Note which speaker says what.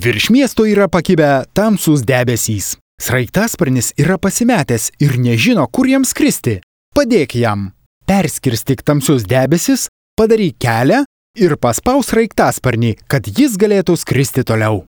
Speaker 1: Virš miesto yra pakibę tamsus debesys. Sraigtasparnis yra pasimetęs ir nežino, kur jam skristi. Padėk jam. Perskirstyk tamsius debesis, padaryk kelią ir paspaus sraigtasparnį, kad jis galėtų skristi toliau.